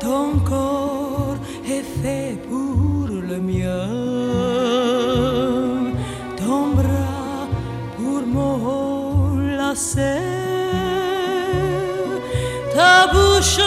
Ton corps est fait pour le mien, ton bras pour mon lacet, ta bouche